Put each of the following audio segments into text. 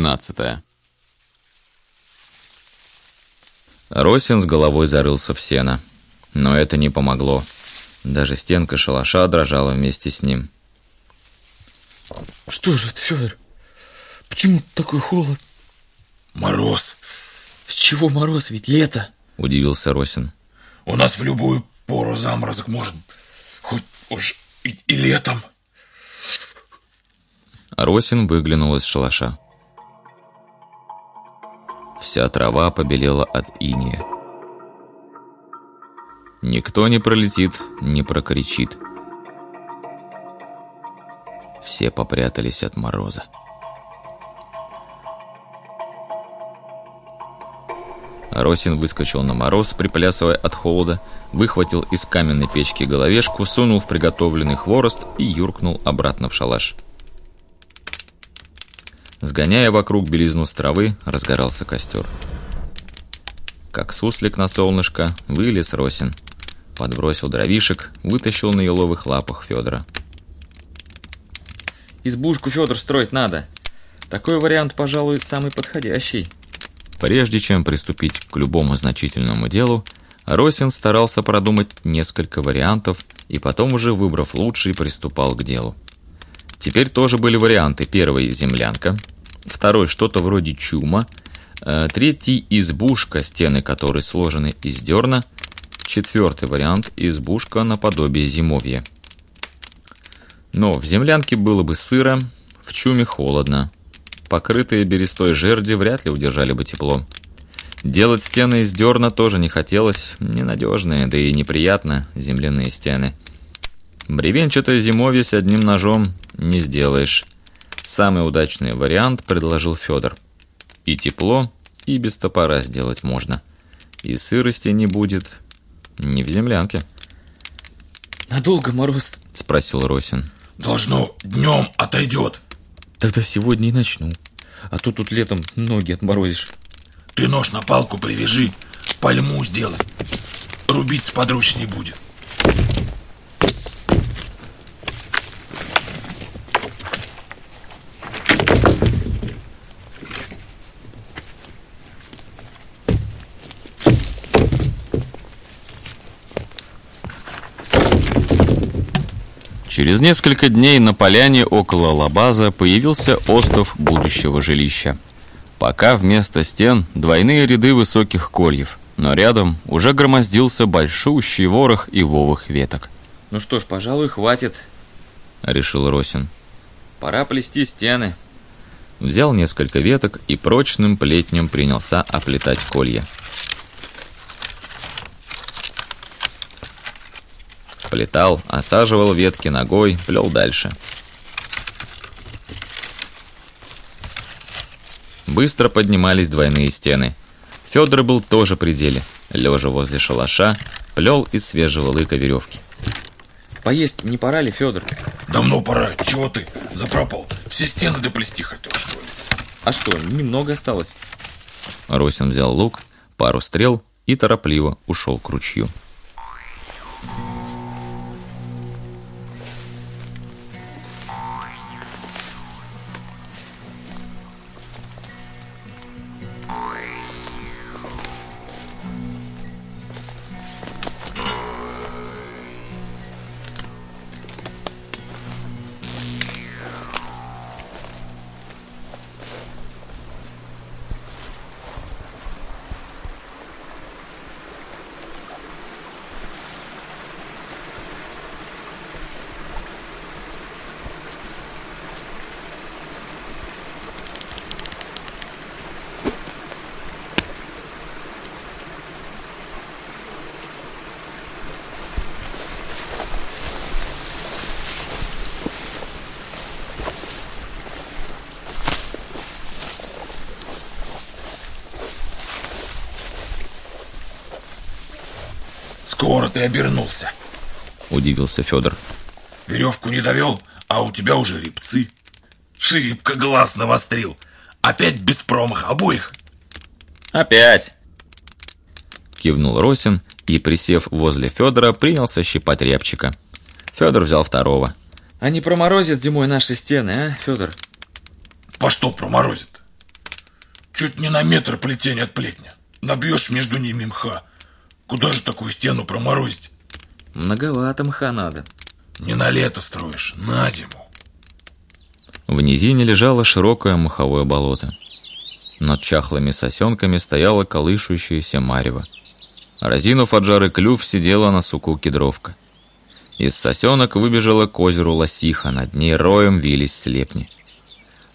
Глава 12 Росин с головой зарылся в сено. Но это не помогло. Даже стенка шалаша дрожала вместе с ним. Что же это, Федор? Почему такой холод? Мороз. С чего мороз? Ведь лето. Удивился Росин. У нас в любую пору заморозок может. Хоть уж и, и летом. Росин выглянул из шалаша. Вся трава побелела от иния. Никто не пролетит, не прокричит. Все попрятались от мороза. Росин выскочил на мороз, приплясывая от холода, выхватил из каменной печки головешку, сунул в приготовленный хворост и юркнул обратно в шалаш. Сгоняя вокруг белизну с травы, разгорался костер. Как суслик на солнышко, вылез Росин. Подбросил дровишек, вытащил на еловых лапах Федора. Избушку, Федор, строить надо. Такой вариант, пожалуй, самый подходящий. Прежде чем приступить к любому значительному делу, Росин старался продумать несколько вариантов и потом уже, выбрав лучший, приступал к делу. Теперь тоже были варианты. Первый – землянка, второй – что-то вроде чума, э, третий – избушка, стены которой сложены из дерна, четвертый вариант – избушка наподобие зимовья. Но в землянке было бы сыро, в чуме холодно. Покрытые берестой жерди вряд ли удержали бы тепло. Делать стены из дерна тоже не хотелось, ненадежные, да и неприятно земляные стены. Бревенчатое зимовье с одним ножом не сделаешь. Самый удачный вариант предложил Федор. И тепло, и без топора сделать можно. И сырости не будет, ни в землянке. Надолго мороз? Спросил Росин. Должно, днем отойдет. Тогда сегодня и начну. А то тут летом ноги отморозишь. Ты нож на палку привяжи, пальму сделай. Рубить сподручней будет. Через несколько дней на поляне около Лабаза появился остов будущего жилища. Пока вместо стен двойные ряды высоких кольев, но рядом уже громоздился большущий ворох ивовых веток. Ну что ж, пожалуй, хватит, решил Росин. Пора плести стены. Взял несколько веток и прочным плетнем принялся оплетать колья. Плетал, осаживал ветки ногой, плел дальше. Быстро поднимались двойные стены. Федор был тоже при деле. Лежа возле шалаша, плел из свежего лыка веревки. Поесть не пора ли, Федор? Давно пора. Чего ты запропал? Все стены доплести хотел, что ли? А что, немного осталось? Росин взял лук, пару стрел и торопливо ушел к ручью. Скоро ты обернулся. Удивился Федор. Веревку не довел, а у тебя уже репцы. Шибко глаз навострил. Опять без промаха обоих. Опять. Кивнул Росин и, присев возле Федора, принялся щипать рябчика. Федор взял второго. А не проморозят зимой наши стены, а, Федор? По что проморозит? Чуть не на метр плетень от плетня. Набьешь между ними мха. Куда же такую стену проморозить? Многовато мха надо. Не на лето строишь, на зиму. В низине лежало широкое маховое болото. Над чахлыми сосенками стояла колышущаяся марево. Разинув от жары клюв, сидела на суку кедровка. Из сосенок выбежала к озеру лосиха, над ней роем вились слепни.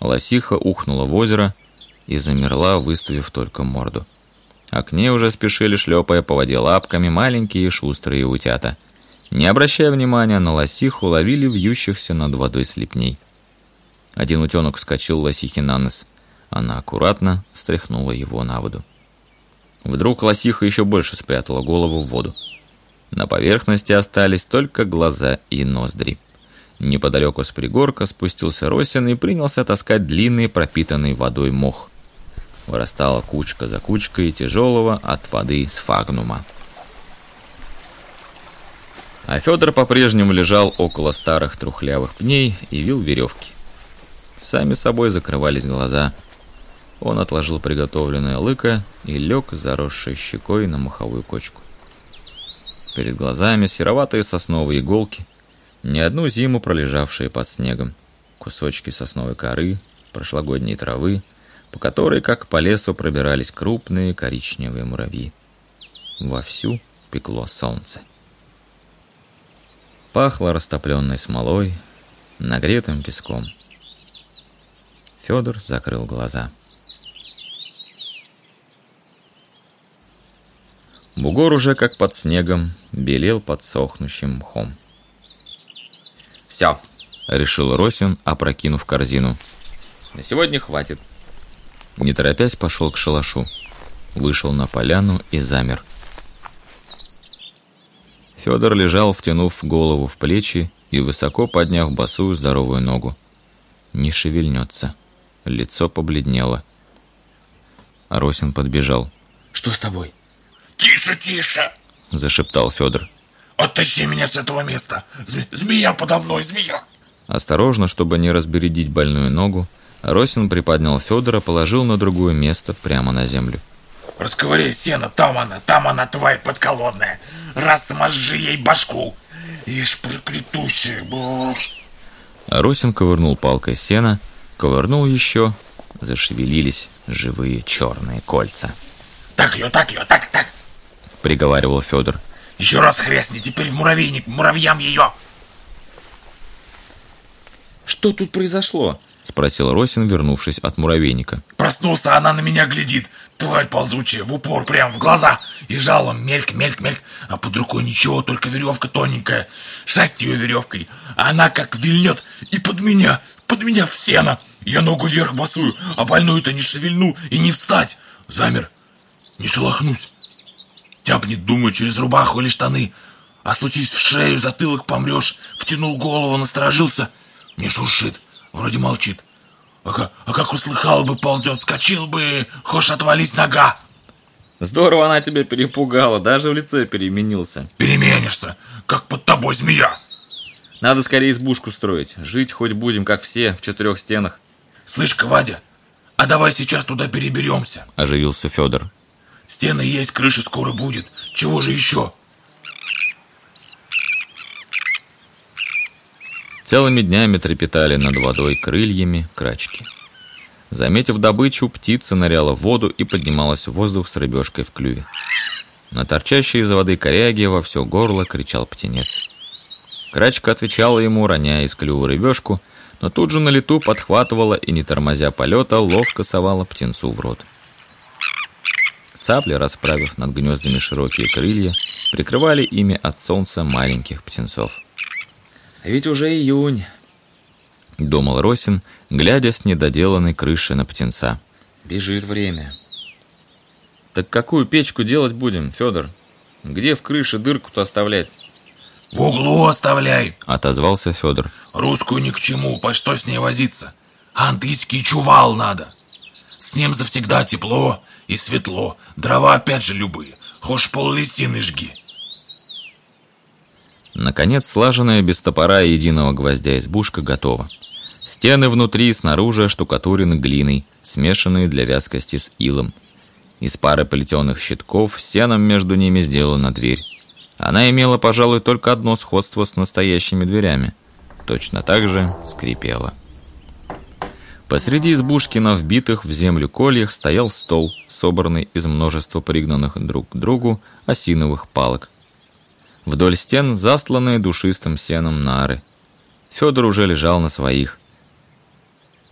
Лосиха ухнула в озеро и замерла, выставив только морду. А к ней уже спешили, шлепая по воде лапками, маленькие шустрые утята. Не обращая внимания на лосиху, ловили вьющихся над водой слепней. Один утенок вскочил лосихе на нос. Она аккуратно стряхнула его на воду. Вдруг лосиха еще больше спрятала голову в воду. На поверхности остались только глаза и ноздри. Неподалеку с пригорка спустился Росин и принялся таскать длинный пропитанный водой мох. Вырастала кучка за кучкой тяжелого от воды сфагнума. А Федор по-прежнему лежал около старых трухлявых пней и вил веревки. Сами собой закрывались глаза. Он отложил приготовленное лыко и лег, заросшей щекой на маховую кочку. Перед глазами сероватые сосновые иголки, не одну зиму пролежавшие под снегом, кусочки сосновой коры, прошлогодней травы, по которой, как по лесу, пробирались крупные коричневые муравьи. Вовсю пекло солнце. Пахло растопленной смолой, нагретым песком. Федор закрыл глаза. Бугор уже как под снегом белел под сохнущим мхом. Все, решил Росин, опрокинув корзину. на сегодня хватит. Не торопясь, пошел к шалашу. Вышел на поляну и замер. Федор лежал, втянув голову в плечи и высоко подняв босую здоровую ногу. Не шевельнется. Лицо побледнело. Росин подбежал. Что с тобой? Тише, тише! Зашептал Федор. Оттащи меня с этого места! Зме- змея подо мной, змея! Осторожно, чтобы не разбередить больную ногу, Росин приподнял Федора, положил на другое место, прямо на землю. Расковыряй сено, там она, там она, тварь подколодная. Размажи ей башку. Ишь, проклятущая, боже. А Росин ковырнул палкой сена, ковырнул еще, зашевелились живые черные кольца. Так ее, так ее, так, так. Приговаривал Федор. Еще раз хрестни, теперь в муравейник, муравьям ее. Что тут произошло? Спросил Росин, вернувшись от муравейника. Проснулся, она на меня глядит. Тварь ползучая, в упор, прям в глаза. И жалом, мельк, мельк, мельк. А под рукой ничего, только веревка тоненькая. Шасть ее веревкой. А она как вильнет и под меня, под меня в сено. Я ногу вверх босую, а больную-то не шевельну и не встать. Замер, не шелохнусь. Тяпнет, думаю, через рубаху или штаны. А случись в шею, затылок помрешь. Втянул голову, насторожился. Не шуршит, вроде молчит. А как, а как услыхал бы, ползет, скочил бы, хошь отвались нога. Здорово она тебя перепугала, даже в лице переменился. Переменишься, как под тобой змея. Надо скорее избушку строить. Жить хоть будем, как все, в четырех стенах. Слышь-ка, Вадя, а давай сейчас туда переберемся. Оживился Федор. Стены есть, крыша скоро будет. Чего же еще? Целыми днями трепетали над водой крыльями крачки. Заметив добычу, птица ныряла в воду и поднималась в воздух с рыбешкой в клюве. На торчащей из воды коряге во все горло кричал птенец. Крачка отвечала ему, роняя из клюва рыбешку, но тут же на лету подхватывала и, не тормозя полета, ловко совала птенцу в рот. Цапли, расправив над гнездами широкие крылья, прикрывали ими от солнца маленьких птенцов. А ведь уже июнь. Думал Росин, глядя с недоделанной крыши на птенца. Бежит время. Так какую печку делать будем, Федор? Где в крыше дырку-то оставлять? В углу оставляй. Отозвался Федор. Русскую ни к чему, по что с ней возиться? Антийский чувал надо. С ним завсегда тепло и светло. Дрова опять же любые. Хошь пол лисины жги. Наконец, слаженная без топора и единого гвоздя избушка готова. Стены внутри и снаружи штукатурены глиной, смешанные для вязкости с илом. Из пары плетеных щитков сеном между ними сделана дверь. Она имела, пожалуй, только одно сходство с настоящими дверями. Точно так же скрипела. Посреди избушки на вбитых в землю кольях стоял стол, собранный из множества пригнанных друг к другу осиновых палок. Вдоль стен застланные душистым сеном нары. Федор уже лежал на своих.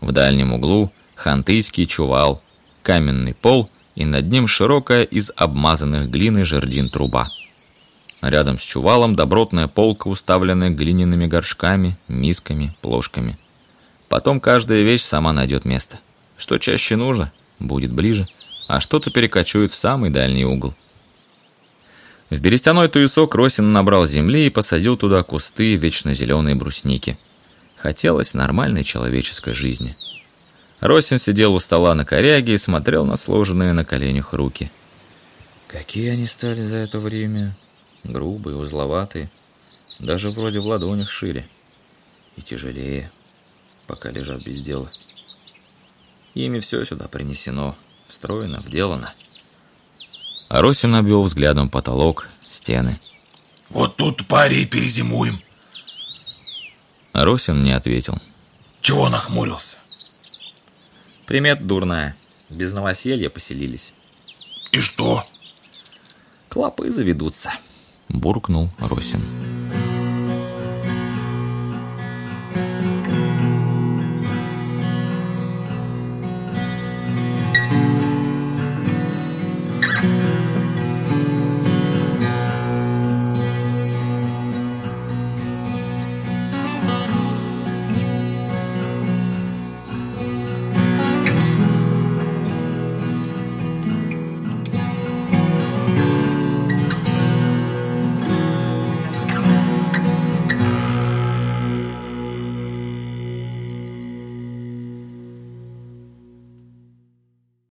В дальнем углу хантыйский чувал, каменный пол и над ним широкая из обмазанных глины жердин труба. Рядом с чувалом добротная полка, уставленная глиняными горшками, мисками, плошками. Потом каждая вещь сама найдет место. Что чаще нужно, будет ближе, а что-то перекочует в самый дальний угол. В берестяной туесок Росин набрал земли и посадил туда кусты вечно зеленой брусники. Хотелось нормальной человеческой жизни. Росин сидел у стола на коряге и смотрел на сложенные на коленях руки. Какие они стали за это время? Грубые, узловатые. Даже вроде в ладонях шире. И тяжелее пока лежат без дела. Ими все сюда принесено, встроено, вделано. Аросин обвел взглядом потолок, стены. Вот тут паре и перезимуем. Аросин не ответил. Чего нахмурился? Примет дурная. Без новоселья поселились. И что? Клопы заведутся, буркнул Росин.